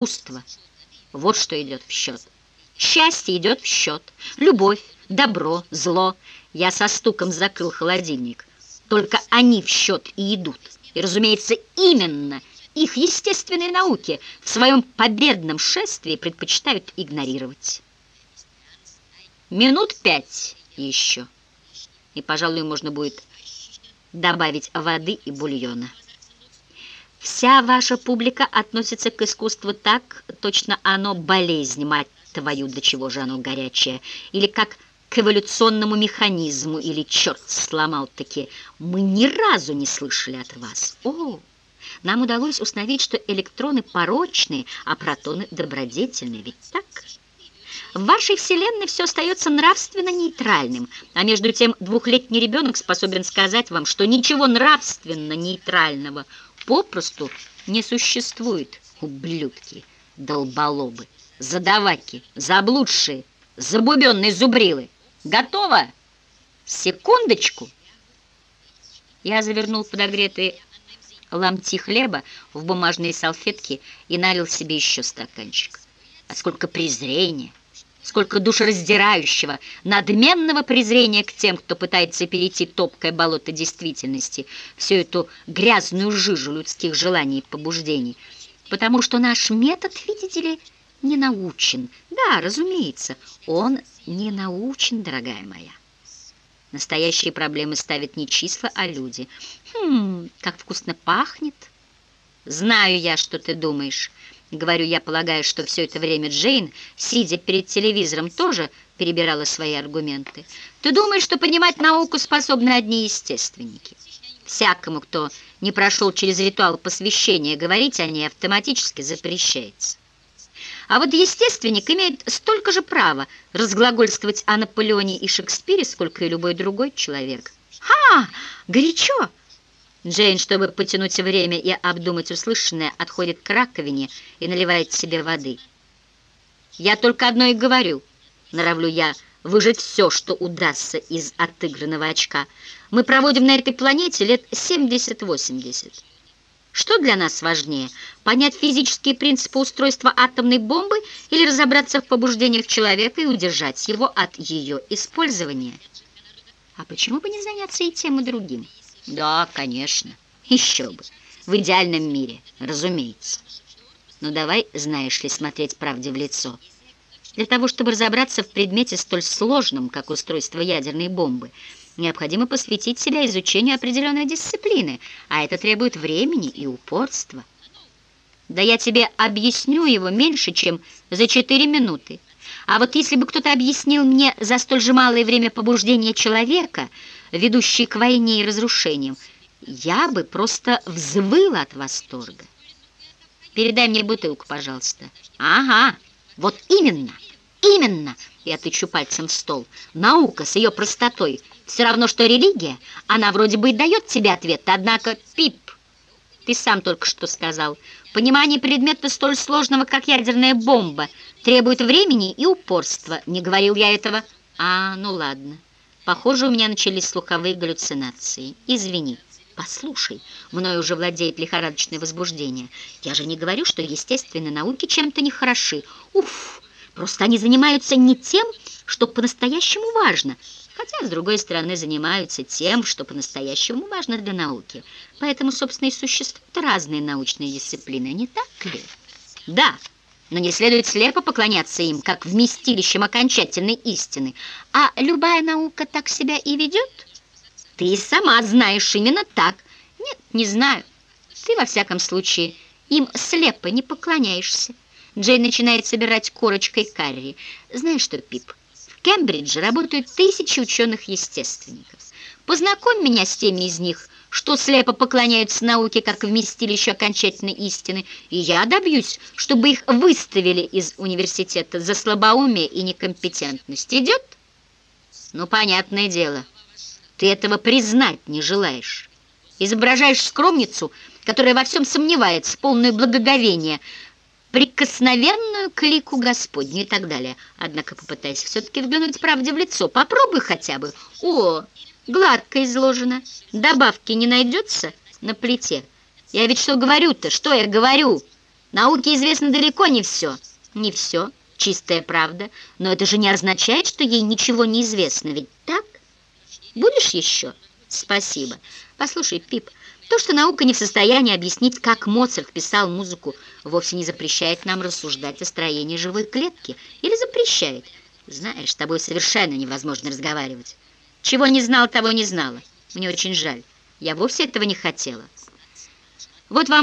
искусство. Вот что идет в счет. Счастье идет в счет. Любовь, добро, зло. Я со стуком закрыл холодильник. Только они в счет и идут. И, разумеется, именно их естественные науки в своем победном шествии предпочитают игнорировать. Минут пять еще. И, пожалуй, можно будет добавить воды и бульона. Вся ваша публика относится к искусству так, точно оно болезнь, мать твою, до чего же оно горячее, или как к эволюционному механизму, или черт сломал-таки. Мы ни разу не слышали от вас. О, нам удалось установить, что электроны порочные, а протоны добродетельные. Ведь так? В вашей вселенной все остается нравственно нейтральным, а между тем двухлетний ребенок способен сказать вам, что ничего нравственно нейтрального – попросту не существует, ублюдки, долболобы, задаваки, заблудшие, забубенные зубрилы. Готово? Секундочку. Я завернул подогретые ломти хлеба в бумажные салфетки и налил себе еще стаканчик. А сколько презрения! Сколько душераздирающего, надменного презрения к тем, кто пытается перейти топкое болото действительности, всю эту грязную жижу людских желаний и побуждений. Потому что наш метод, видите ли, не научен. Да, разумеется, он не научен, дорогая моя. Настоящие проблемы ставят не числа, а люди. Хм, как вкусно пахнет. Знаю я, что ты думаешь. Говорю я, полагаю, что все это время Джейн, сидя перед телевизором, тоже перебирала свои аргументы. Ты думаешь, что понимать науку способны одни естественники? Всякому, кто не прошел через ритуал посвящения, говорить о ней автоматически запрещается. А вот естественник имеет столько же права разглагольствовать о Наполеоне и Шекспире, сколько и любой другой человек. «Ха! Горячо!» Джейн, чтобы потянуть время и обдумать услышанное, отходит к раковине и наливает себе воды. «Я только одно и говорю», — норовлю я, выжать все, что удастся из отыгранного очка. «Мы проводим на этой планете лет 70-80. Что для нас важнее, понять физические принципы устройства атомной бомбы или разобраться в побуждениях человека и удержать его от ее использования? А почему бы не заняться и тем, и другим?» Да, конечно. Еще бы. В идеальном мире, разумеется. Но давай, знаешь ли, смотреть правде в лицо. Для того, чтобы разобраться в предмете столь сложном, как устройство ядерной бомбы, необходимо посвятить себя изучению определенной дисциплины, а это требует времени и упорства. Да я тебе объясню его меньше, чем за четыре минуты. А вот если бы кто-то объяснил мне за столь же малое время побуждения человека – ведущий к войне и разрушениям, я бы просто взвыла от восторга. Передай мне бутылку, пожалуйста. Ага, вот именно, именно. Я тычу пальцем в стол. Наука с ее простотой все равно, что религия. Она вроде бы и дает тебе ответ, однако, Пип, ты сам только что сказал, понимание предмета столь сложного, как ядерная бомба, требует времени и упорства. Не говорил я этого? А, ну ладно. Похоже, у меня начались слуховые галлюцинации. Извини. Послушай, мною уже владеет лихорадочное возбуждение. Я же не говорю, что естественные науки чем-то не хороши. Уф, просто они занимаются не тем, что по-настоящему важно, хотя, с другой стороны, занимаются тем, что по-настоящему важно для науки. Поэтому, собственно, и существуют разные научные дисциплины, не так ли? Да но не следует слепо поклоняться им, как вместилищем окончательной истины. А любая наука так себя и ведет? Ты сама знаешь именно так. Нет, не знаю. Ты, во всяком случае, им слепо не поклоняешься. Джей начинает собирать корочкой карри. Знаешь что, Пип, в Кембридже работают тысячи ученых-естественников. Познакомь меня с теми из них, что слепо поклоняются науке как вместилищу окончательной истины, и я добьюсь, чтобы их выставили из университета за слабоумие и некомпетентность. Идет? Ну, понятное дело, ты этого признать не желаешь. Изображаешь скромницу, которая во всем сомневается, полную благоговения, прикосновенную к лику Господню и так далее. Однако попытайся все-таки взглянуть правде в лицо. Попробуй хотя бы. О, Гладко изложено. Добавки не найдется на плите. Я ведь что говорю-то? Что я говорю? Науке известно далеко не все. Не все, чистая правда, но это же не означает, что ей ничего не известно, ведь так? Будешь еще? Спасибо. Послушай, Пип, то, что наука не в состоянии объяснить, как Моцарт писал музыку, вовсе не запрещает нам рассуждать о строении живой клетки. Или запрещает. Знаешь, с тобой совершенно невозможно разговаривать. Чего не знал, того не знала. Мне очень жаль. Я вовсе этого не хотела. Вот вам